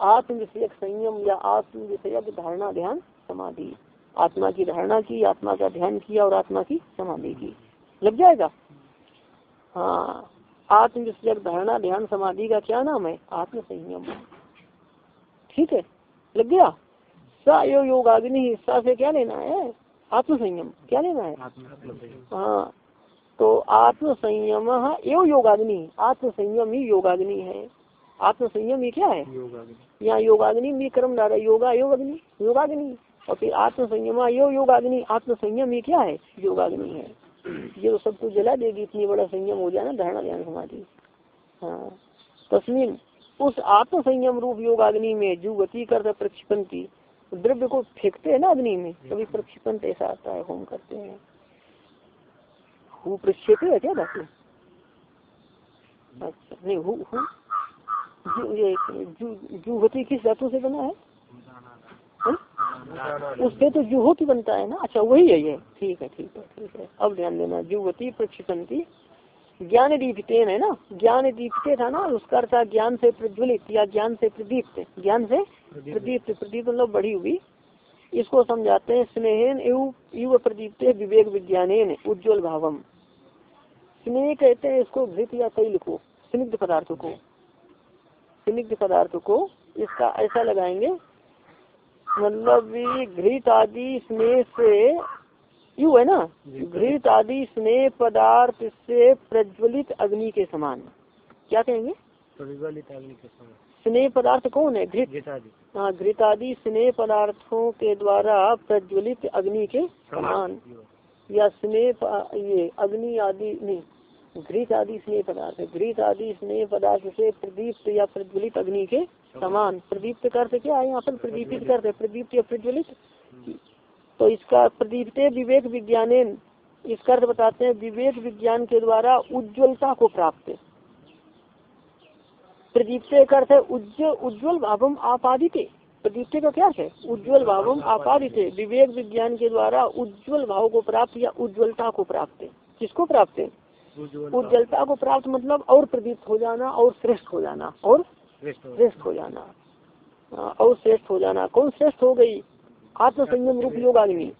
आत्म विषयक संयम या आत्म विषयक धारणा ध्यान समाधि। आत्मा की धारणा की आत्मा का ध्यान किया और आत्मा की समाधि की। लग जाएगा? हाँ। आत्म धारणा ध्यान समाधि का क्या नाम है? आत्म संयम ठीक है? लग गया? सा यो योगाग्नि सा से क्या लेना है? आत्म संयम क्या लेना है? हाँ। तो आत्म संयम एवं योगाग्नि आत्म संयम ही योगाग्नि है। आत्म संयम ही क्या है? योगा यहाँ योगाग्नि भी क्रम डाला योगा योगाग्नि योगाग्नि। और फिर आत्म संयम यो योगाग्नि आत्म संयम ही क्या है? योगाग्नि है। ये तो सब कुछ जला देगी, इतनी बड़ा संयम हो जाए ना, धारणा ध्यान समाधि। हाँ उस आत्म संयम रूप योगाग्नि में जुगति करते प्रक्षिपन की द्रव्य को फेंकते है ना अग्नि में कभी प्रक्षिपन ऐसा आता है, होम करते हैं। हु प्रक्षेप है क्या धातु अच्छा नहीं, हु हु? जु ये, जु किस धातु से बना है हैं? उससे तो जुहोती बनता है ना? अच्छा वही है ये। ठीक है ठीक है ठीक है। अब ध्यान देना जुवती प्रक्षिपंती ज्ञान दीपतेन है ना? ज्ञान दीपते था ना? उसका अर्थ ज्ञान से प्रज्वलित या ज्ञान से प्रदीप्त। ज्ञान से प्रदीप्त। प्रदीप मतलब बढ़ी हुई। इसको समझाते हैं, स्नेहन युव प्रदीप्त विवेक विज्ञान उज्ज्वल भावम। स्नेह कहते हैं इसको घृत या तैल को, स्निग्ध पदार्थ को। स्निग्ध पदार्थ को इसका ऐसा लगाएँगे मतलब घृत आदि स्नेह से यू है ना? घृत आदि स्नेह पदार्थ से प्रज्वलित अग्नि के समान। क्या कहेंगे? प्रज्वलित अग्नि के समान। स्नेह पदार्थ कौन है? घृत। हाँ घृत आदि स्नेह पदार्थों के द्वारा प्रज्वलित अग्नि के समान। या स्नेह ये अग्नि आदि नहीं घृत आदि स्नेह पदार्थ घृत आदि स्नेह पदार्थ से प्रदीप्त या प्रज्वलित अग्नि के समान। प्रदीप्त करते क्या? है यहाँ पर प्रदीपित करते प्रदीप्त या प्रज्वलित तो इसका प्रदीप्त विवेक विज्ञान इसका अर्थ बताते हैं विवेक विज्ञान के द्वारा उज्ज्वलता को प्राप्त प्रदीप्त का अर्थ है उज्ज्वल उज्ज्वल भावम आपादित। प्रदीप्त का क्या है? उज्ज्वल भावम आपादित। विवेक विज्ञान के द्वारा उज्ज्वल भाव को प्राप्त या उज्ज्वलता को प्राप्त किसको प्राप्त है? उज्ज्वलता को प्राप्त मतलब और प्रदीप्त हो जाना और श्रेष्ठ हो जाना और श्रेष्ठ हो जाना। हाँ, और श्रेष्ठ हो जाना। कौन श्रेष्ठ हो गई? आत्म संयम रूप योगाग्नि।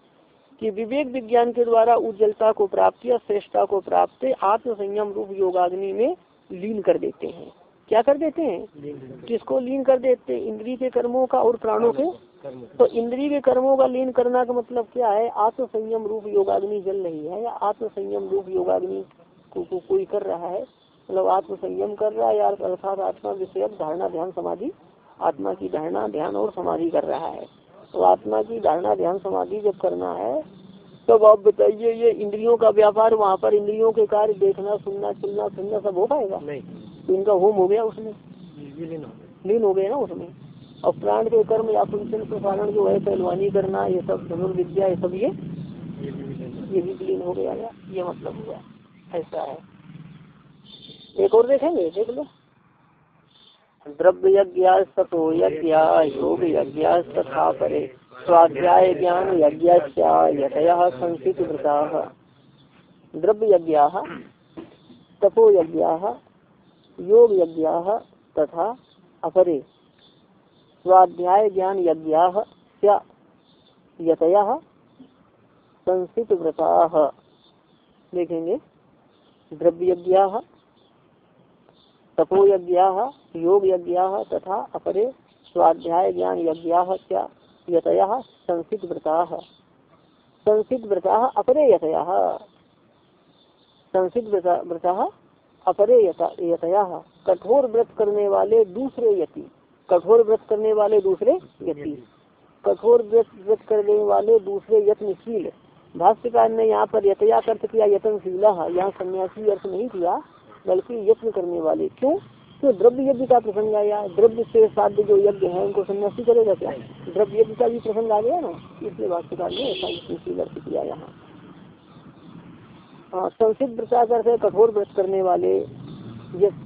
कि विवेक विज्ञान के द्वारा उज्ज्वलता को प्राप्त या श्रेष्ठता को प्राप्त आत्म संयम रूप योगाग्नि में लीन कर देते हैं। क्या कर देते हैं? किसको लीन कर देते हैं? इंद्रिय के कर्मों का और प्राणों के? तो इंद्रिय के कर्मों का लीन करना का मतलब क्या है? आत्म संयम रूप योगाग्नि जल रही है। या आत्म संयम रूप योगाग्नि को, को कोई कर रहा है? मतलब आत्म संयम कर रहा है यार अर्थात आत्मा विषय धारणा ध्यान समाधि। आत्मा की धारणा ध्यान और समाधि कर रहा है। तो आत्मा की धारणा ध्यान समाधि जब करना है तब आप बताइए ये इंद्रियों का व्यापार वहाँ पर इंद्रियों के कार्य देखना सुनना चलना फिरना सब हो पाएगा? नहीं। तो इनका होम हो गया उसमें। लीन हो गया ना उसमें। और प्राण के कर्म या फ़ंक्शन प्रसारण जो है पहलवानी करना ये सब धनुर्विद्या ये सब ये ये भी विलीन ये भी विलीन हो गया ये मतलब हुआ। ऐसा है। एक और देखेंगे, देख लो। द्रव्य यज्ञ तपो यज्ञ योग यज्ञ तथा परे। स्वाध्याय ज्ञान यज्ञ यतय संसित वृता द्रव्य यज्ञ तपो यज्ञ योग यज्ञ तथा अपरे। स्वाध्याय ज्ञान यज्ञ यतय संसित व्रता देखेंगे। द्रव्य यज्ञ तपो यज्ञ, योग यज्ञ तथा अपरे स्वाध्याय ज्ञान यज्ञ यतय संसित व्रता संसित व्रता अपरे यतय। संसित व्रता अपरे यतया। कठोर व्रत करने वाले दूसरे यति। कठोर व्रत करने वाले दूसरे यति। कठोर व्रत व्रत करने वाले दूसरे यत्नशील। भाष्यकार ने यहाँ पर यतया अर्थ किया, यत्नशीला। यहाँ सन्यासी अर्थ नहीं किया। बल्कि यत्न करने वाले। क्यों? तो द्रव्य यज्ञ का प्रसंग आया। द्रव्य से साध्य जो यज्ञ है उनको सन्यासी करेगा क्या द्रव्य यज्ञ का भी प्रसंग आ गया ना? इसलिए भाष्यकार ने ऐसा अर्थ किया यहाँ। हाँ संसिद्ध व्रता करते कठोर व्रत करने वाले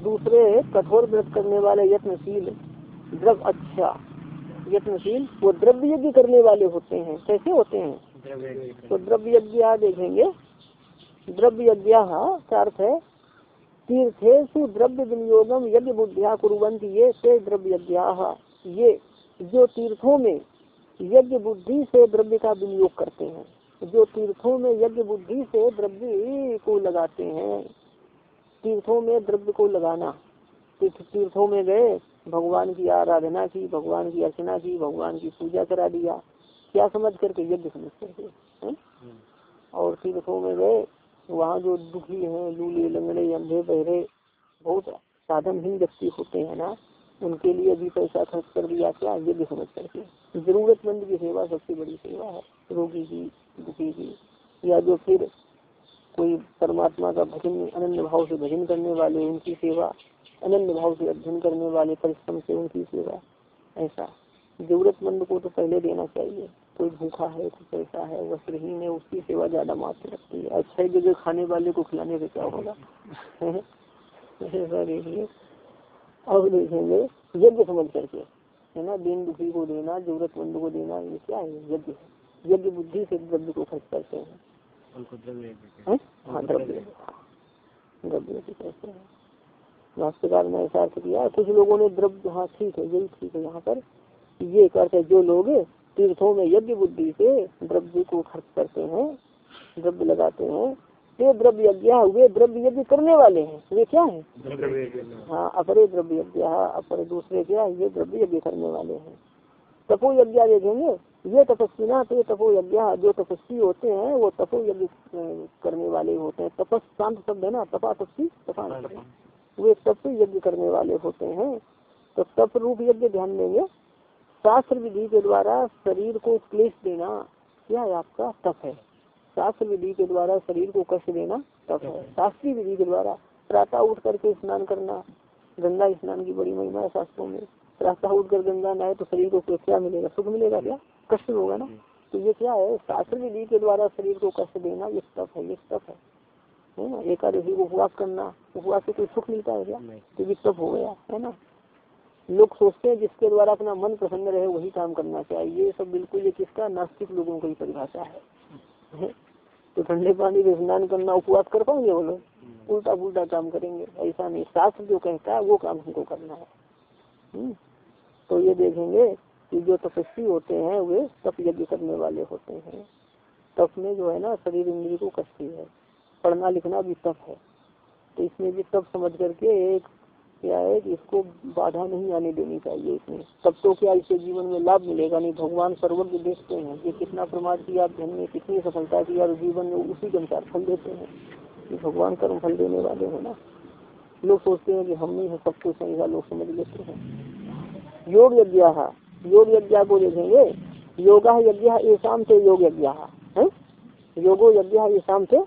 दूसरे कठोर व्रत करने वाले यत्नशील द्रव अच्छा यत्नशील वो द्रव्य यज्ञ करने वाले होते हैं। कैसे होते हैं? तो द्रव्य यज्ञ देखेंगे। द्रव्य यज्ञ का अर्थ है? तीर्थेशु द्रव्य विनियोगम यज्ञ बुद्धिया कुरुवंत ये से द्रव्य ये जो तीर्थों में यज्ञ बुद्धि से द्रव्य का विनियोग करते हैं जो तीर्थों में यज्ञ बुद्धि से द्रव्य को लगाते हैं तीर्थों में द्रव्य को लगाना। तीर्थ तीर्थों में गए भगवान की आराधना की भगवान की अर्चना की भगवान की पूजा करा दिया। क्या समझ करके यज्ञ समझ करके और तीर्थों में गए वहाँ जो दुखी हैं, लूले, लंगड़े, अंधे, बहरे, बहुत साधनहीन व्यक्ति होते हैं ना। उनके लिए भी पैसा खर्च कर दिया क्या यज्ञ समझ करके जरूरतमंद की सेवा सबसे बड़ी सेवा है, रोगी की, दुखी की। या जो फिर कोई परमात्मा का भजन अनन्य भाव से भजन करने वाले, उनकी सेवा अनन्य भाव से अध्ययन करने वाले, परिश्रम से उनकी सेवा, ऐसा। जरूरतमंद को तो पहले देना चाहिए। कोई भूखा है कोई पैसा है वस्त्रहीन है उसकी सेवा ज़्यादा मात्र रखती है। अच्छा जगह खाने वाले को खिलाने से क्या होगा? ऐसा देखिए। अब देखेंगे यज्ञ समझ करके है ना? दिन दुखी को देना जरूरतमंद को देना ये क्या है? यज्ञ यज्ञ बुद्धि से द्रव्य को खर्च करते हैं। हाँ द्रव्य। द्रव्य। कहते हैं। भाष्यकार ने ऐसा अर्थ किया कुछ लोगों ने द्रव्य हाँ ठीक है यही ठीक है यहाँ पर। ये करते जो लोग तीर्थों में यज्ञ बुद्धि से द्रव्य को खर्च करते हैं द्रव्य लगाते हैं। ये द्रव्य यज्ञ वे द्रव्य यज्ञ करने वाले हैं। वे क्या है? हैं। अपरे द्रव्य यज्ञ अपरे दूसरे क्या ये द्रव्य यज्ञ करने वाले हैं। तपो यज्ञ देखेंगे। ये तपस्वी ना तो ये तपो यज्ञ जो तपस्वी होते हैं वो तपो यज्ञ करने वाले होते हैं। तपस शांत शब्द है ना? तपा तपस्वी तपा वे तप यज्ञ करने वाले होते हैं। तो तप रूप यज्ञ ध्यान देंगे। शास्त्र विधि के द्वारा शरीर को क्लेश देना क्या है आपका तप है। शास्त्र विधि के द्वारा शरीर को कष्ट देना तप है। शास्त्रीय विधि के द्वारा प्रातः उठ करके स्नान करना गंगा स्नान की बड़ी महिमा है शास्त्रों में। प्रातः उठ कर गंगा नहाए तो शरीर को क्या मिलेगा। सुख मिलेगा क्या? कष्ट होगा ना? तो ये क्या है? शास्त्र विधि के द्वारा शरीर को कष्ट देना ये तप है ये तप है। है ना? एकादशी को उपवास करना उपवास से कोई सुख मिलता है क्या? तो ये तप हो गया है ना? लोग सोचते हैं जिसके द्वारा अपना मन प्रसन्न रहे वही काम करना चाहिए। ये सब बिल्कुल ये किसका? नास्तिक लोगों की परिभाषा है। तो ठंडे पानी में स्नान करना उपवास कर पाएँगे वो लोग? उल्टा पुल्टा काम करेंगे। ऐसा नहीं। शास्त्र जो कहता है वो काम हमको करना है। हम्म? तो ये देखेंगे कि जो तपस्वी होते हैं वे तप यज्ञ करने वाले होते हैं। तप में जो है ना शरीर इंद्रिय को कष्टी है। पढ़ना लिखना भी तप है। तो इसमें भी तप समझ करके एक क्या है कि इसको बाधा नहीं आने देनी चाहिए इसमें। तब तो क्या इससे जीवन में लाभ मिलेगा? नहीं, भगवान सर्वज्ञ देखते हैं कि कितना प्रमाद किया अध्ययन में कितनी सफलता की और जीवन में उसी के अनुसार फल देते हैं। कि भगवान कर्म फल देने वाले हो ना। लोग सोचते हैं कि हम ही है, सब कुछ ऐसा लोग समझ लेते हैं। योग यज्ञ योग यज्ञ को देखेंगे। योगा यज्ञ ऐसा से योग यज्ञ है। योगो यज्ञ ऐसा से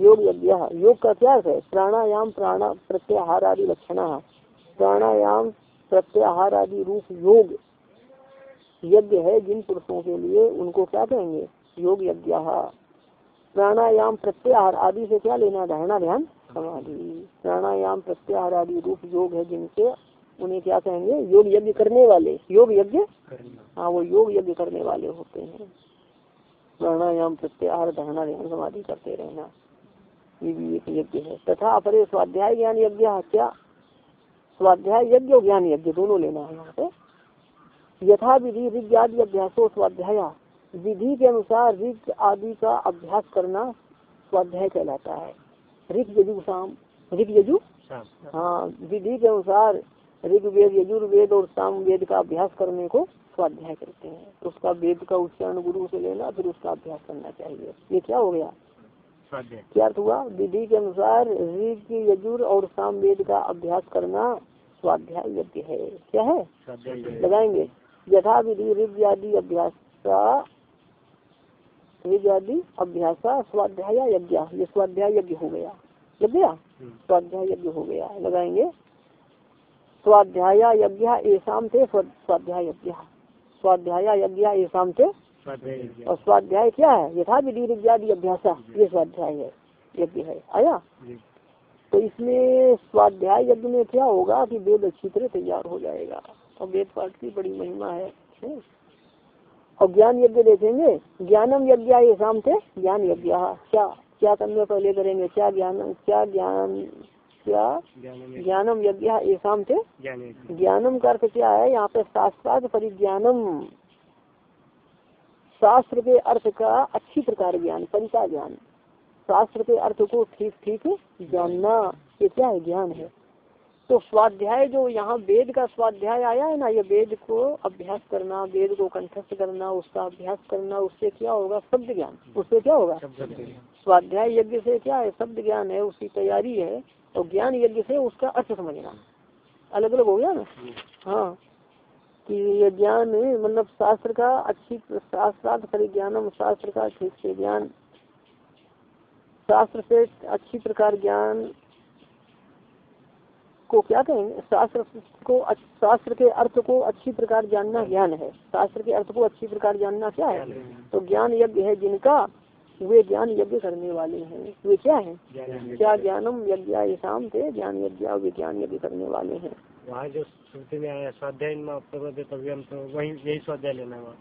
योग यज्ञ योग का क्या है? प्राणायाम, प्राणा, प्रत्याहार आदि लक्षण प्राणायाम, प्रत्याहार आदि रूप योग यज्ञ है जिन पुरुषों के लिए, उनको क्या कहेंगे? योग यज्ञ प्राणायाम, प्रत्याहार आदि से क्या लेना धारणा ध्यान? समाधि। प्राणायाम, प्रत्याहार आदि रूप योग है जिनसे उन्हें क्या कहेंगे? योग यज्ञ करने वाले। योग यज्ञ? हाँ वो योग यज्ञ करने वाले होते हैं। प्राणायाम, प्रत्याहार धारणा ध्यान, समाधि करते रहना, ये भी एक यज्ञ है। तथा अपरे स्वाध्याय ज्ञान यज्ञ क्या? स्वाध्याय यज्ञ और ज्ञान यज्ञ दोनों लेना है यहाँ पे। यथा विधि ऋग आदि अभ्यासो स्वाध्याय। विधि के अनुसार ऋग आदि का अभ्यास करना स्वाध्याय कहलाता है। ऋग यजु शाम ऋग यजु? हाँ विधि के अनुसार ऋग्वेद यजुर्वेद और साम वेद का अभ्यास करने को स्वाध्याय करते हैं। उसका वेद का उच्चारण गुरु से लेना फिर उसका अभ्यास करना चाहिए। ये क्या हो गया? क्या अर्थ हुआ? विधि के अनुसार ऋग यजुर और साम वेद का अभ्यास करना स्वाध्याय यज्ञ है। क्या है? लगाएँगे। यथा विधि ऋग आदि अभ्यास ऋग आदि अभ्यास स्वाध्याय यज्ञ ये स्वाध्याय यज्ञ हो गया। लग गया? हम्म, स्वाध्याय यज्ञ हो गया। लगाएँगे। स्वाध्याय यज्ञ ऐसाम थे स्वाध्याय यज्ञ स्वाध्याय यज्ञ ऐसा थे। और स्वाध्याय क्या है? यथा विधि इत्यादि अभ्यास ये स्वाध्याय है यज्ञ है। आया? तो इसमें स्वाध्याय यज्ञ में क्या होगा कि वेद अच्छी तरह तैयार हो जाएगा। और वेद पाठ की बड़ी महिमा है है? और ज्ञान यज्ञ देखेंगे। ज्ञानम यज्ञ ये शाम थे। ज्ञान यज्ञ। क्या क्या करने पहले करेंगे? क्या ज्ञान क्या ज्ञान क्या? ज्ञानम यज्ञ। ये शाम थे। ज्ञानम का अर्थ क्या है? यहाँ पे शास्त्रार्थ परिज्ञानम। शास्त्र के अर्थ का अच्छी प्रकार ज्ञान परिता ज्ञान। शास्त्र के अर्थ को ठीक ठीक जानना ये क्या है? ज्ञान है। तो स्वाध्याय जो यहाँ वेद का स्वाध्याय आया है ना ये वेद को अभ्यास करना वेद को कंठस्थ करना उसका अभ्यास करना उससे क्या होगा? शब्द ज्ञान। उससे क्या होगा? स्वाध्याय यज्ञ से क्या है? शब्द ज्ञान है उसकी तैयारी है और ज्ञान यज्ञ से उसका अर्थ समझना। अलग अलग हो गया ना? हाँ। कि ये ज्ञान मतलब शास्त्र का अच्छी शास्त्रार्थ परिज्ञानम शास्त्र का ठीक से ज्ञान। शास्त्र से अच्छी प्रकार ज्ञान को क्या कहेंगे? शास्त्र को शास्त्र के अर्थ को अच्छी प्रकार जानना ज्ञान है। शास्त्र के अर्थ को अच्छी प्रकार जानना क्या है? तो ज्ञान यज्ञ है जिनका वे ज्ञान यज्ञ करने वाले हैं। वे क्या है? क्या ज्ञानम यज्ञ शाम थे ज्ञान यज्ञ वे ज्ञान यज्ञ करने वाले हैं। वहाँ जो श्रुति में आया स्वाध्याय में प्रमोदितव्यम तो वही यही स्वाध्याय लेना है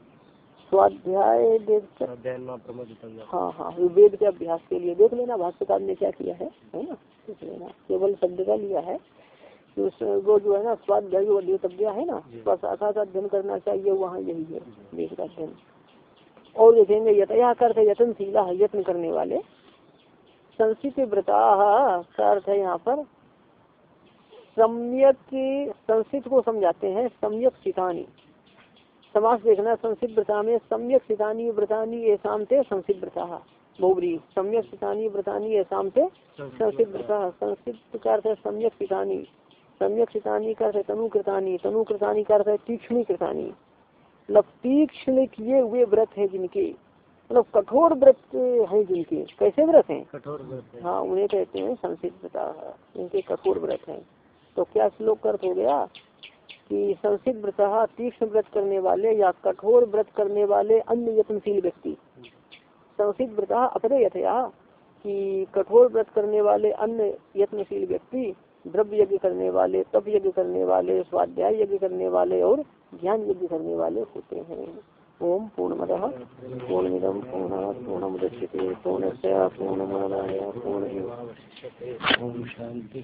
स्वाध्याय देख स्वाध्याय प्रमोदितव्यम हाँ हाँ वेद के अभ्यास के लिए। देख लेना भाष्यकार ने क्या किया है है ना? देख लेना। केवल शब्द का लिया है। वो जो है ना स्वाध्याय जो अध्येतव्य है ना। शाखा का अध्ययन करना चाहिए वहाँ यही है वेद का अध्ययन। और देखेंगे यतया कर यत्नशीला है यत्न करने वाले संसित व्रता का अर्थ है यहाँ पर। सम्यक संसित को समझाते हैं सम्यक सितानी। समास देखना संसित व्रता में सम्यक सितानी व्रतानी ऐसा थे संसित व्रता। बहुबरी सम्यक सितानी व्रतानी ऐसा थे व्रता। संसित का अर्थ है सम्यक सितानी। सम्यक कृतानी कर है तनु कृतानी तनु कृतानी कर है तीक्ष्णी कृतानी मतलब तीक्ष्ण किए हुए व्रत है जिनके। मतलब कठोर व्रत है जिनके। कैसे व्रत हैं? कठोर व्रत है। हाँ उन्हें कहते हैं संसिद्ध व्रता। इनके कठोर व्रत हैं। तो क्या श्लोक कर हो गया कि संसिद्ध व्रत, तीक्ष्ण व्रत करने वाले या कठोर व्रत करने वाले अन्य यत्नशील व्यक्ति। संसिद्ध व्रत अपने यथया कि कठोर व्रत करने वाले अन्य यत्नशील व्यक्ति, द्रव्य यज्ञ करने वाले, तप यज्ञ करने वाले, स्वाध्याय यज्ञ करने वाले और ज्ञान यज्ञ करने वाले होते हैं। ओम पूर्णमद पूर्णमिद पूर्ण पूर्णमुदच्यते पूर्णस्य पूर्णमादाय पूर्ण ओम शांति।